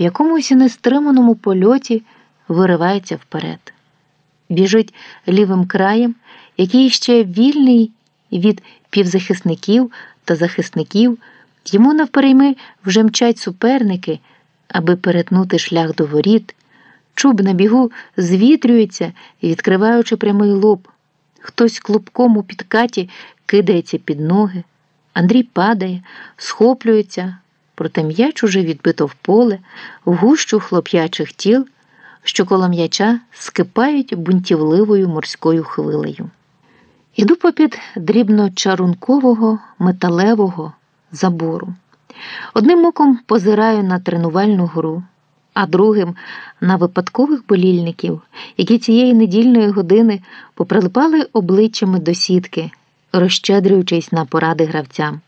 в якомусь нестриманому польоті виривається вперед. Біжить лівим краєм, який ще вільний від півзахисників та захисників, йому навперейми вже мчать суперники, аби перетнути шлях до воріт. Чуб на бігу звітрюється відкриваючи прямий лоб. Хтось клубком у підкаті кидається під ноги. Андрій падає, схоплюється, проте м'яч уже відбито в поле, в гущу хлоп'ячих тіл, що коло м'яча скипають бунтівливою морською хвилею. Іду попід дрібно-чарункового металевого забору. Одним оком позираю на тренувальну гру, а другим на випадкових болільників, які цієї недільної години поприлипали обличчями до сітки, розщедрюючись на поради гравцям.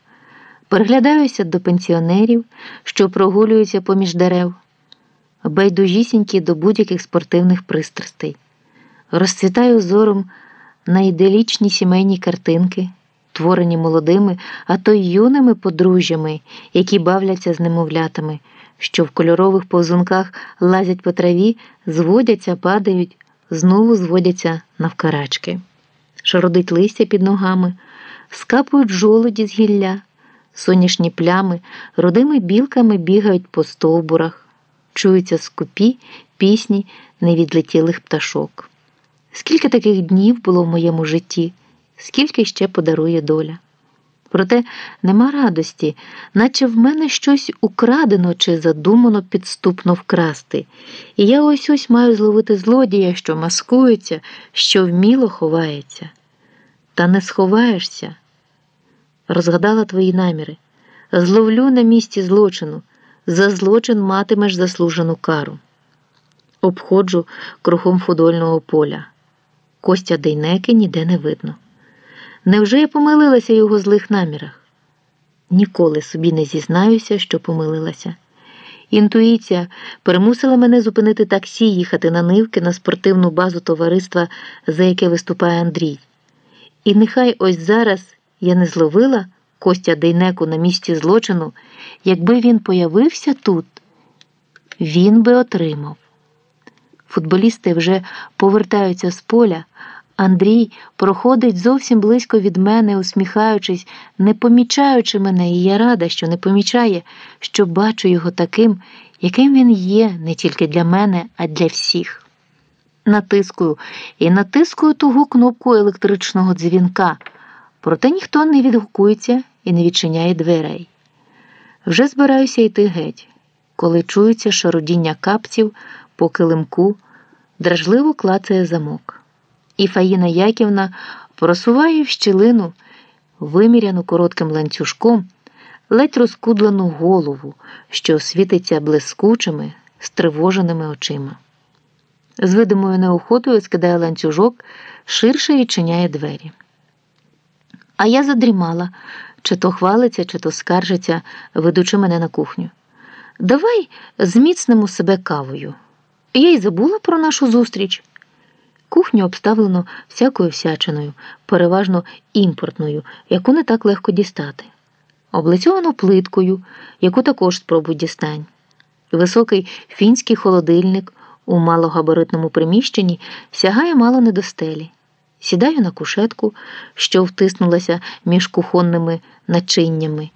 Переглядаюся до пенсіонерів, що прогулюються поміж дерев, байдужісінькі до будь-яких спортивних пристрастей. Розцвітаю зором на іделічні сімейні картинки, творені молодими, а то й юними подружжями, які бавляться з немовлятами, що в кольорових повзунках лазять по траві, зводяться, падають, знову зводяться навкарачки. Шародить листя під ногами, скапують жолоді з гілля, соняшні плями, родими білками бігають по стовбурах, чуються скупі пісні невідлетілих пташок. Скільки таких днів було в моєму житті, скільки ще подарує доля. Проте нема радості, наче в мене щось украдено чи задумано підступно вкрасти, і я ось ось маю зловити злодія, що маскується, що вміло ховається. Та не сховаєшся. Розгадала твої наміри. Зловлю на місці злочину. За злочин матимеш заслужену кару. Обходжу кругом футбольного поля. Костя Дейнеки ніде не видно. Невже я помилилася його злих намірах? Ніколи собі не зізнаюся, що помилилася. Інтуїція примусила мене зупинити таксі, їхати на нивки на спортивну базу товариства, за яке виступає Андрій. І нехай ось зараз я не зловила Костя Дейнеку на місці злочину, якби він появився тут, він би отримав. Футболісти вже повертаються з поля. Андрій проходить зовсім близько від мене, усміхаючись, не помічаючи мене, і я рада, що не помічає, що бачу його таким, яким він є не тільки для мене, а для всіх. Натискую і натискую тугу кнопку електричного дзвінка, проте ніхто не відгукується і не відчиняє дверей. Вже збираюся йти геть, коли чується шародіння капців по килимку, дражливо клацає замок. І Фаїна Яківна просуває в щілину, виміряну коротким ланцюжком, ледь розкудлену голову, що світиться блискучими, стривоженими очима. З видимою неохотою скидає ланцюжок, ширше відчиняє двері. А я задрімала, чи то хвалиться, чи то скаржиться, ведучи мене на кухню. Давай зміцнимо себе кавою. Я й забула про нашу зустріч. Кухню обставлено всякою всячиною, переважно імпортною, яку не так легко дістати. Облицьовано плиткою, яку також спробуй дістань. Високий фінський холодильник у малогабаритному приміщенні сягає мало не до стелі. Сідаю на кушетку, що втиснулася між кухонними начиннями.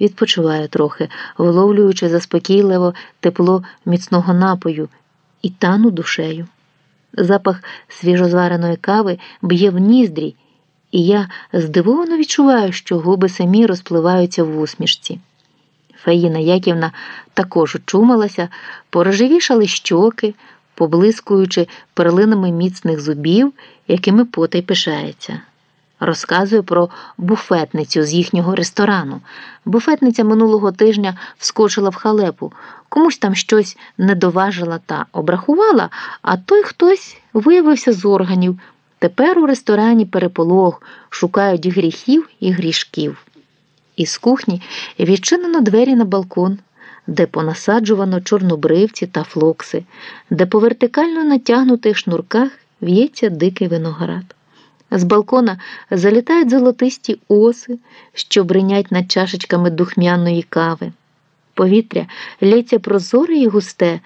Відпочиваю трохи, виловлюючи заспокійливо тепло міцного напою і тану душею. Запах свіжозвареної кави б'є в ніздрі, і я здивовано відчуваю, що губи самі розпливаються в усмішці. Фаїна Яківна також очумалася, порожевішали щоки, поблискуючи перлинами міцних зубів, якими потай пишається. Розказує про буфетницю з їхнього ресторану. Буфетниця минулого тижня вскочила в халепу, комусь там щось не доважила та обрахувала, а той хтось виявився з органів. Тепер у ресторані переполох шукають гріхів і грішків. Із кухні відчинено двері на балкон, де понасаджувано чорнобривці та флокси, де по вертикально натягнутих шнурках в'ється дикий виноград. З балкона залітають золотисті оси, що бринять над чашечками духмяної кави. Повітря лється прозоре і густе.